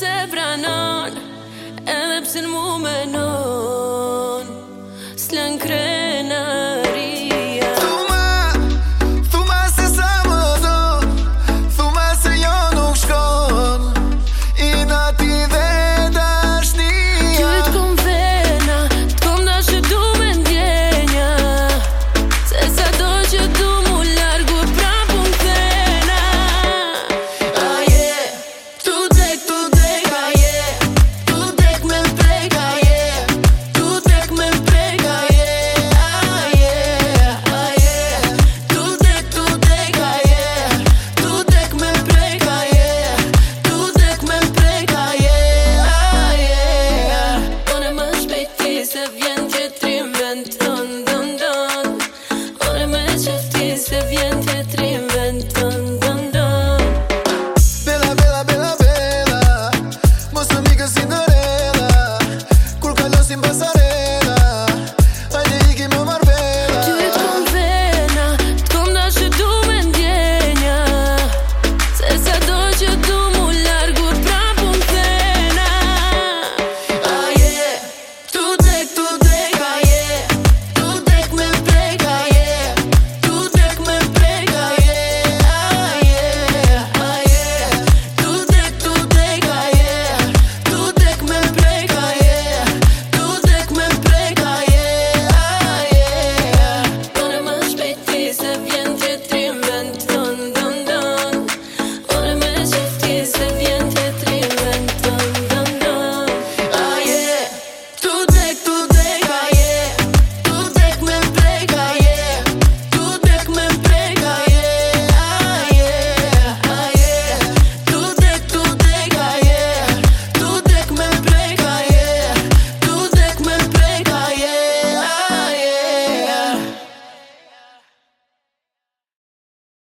se pranon Edhe pse në mu menon S'lën kre se vjen që trimen Ton, don, don Ore me qëfti se vjen që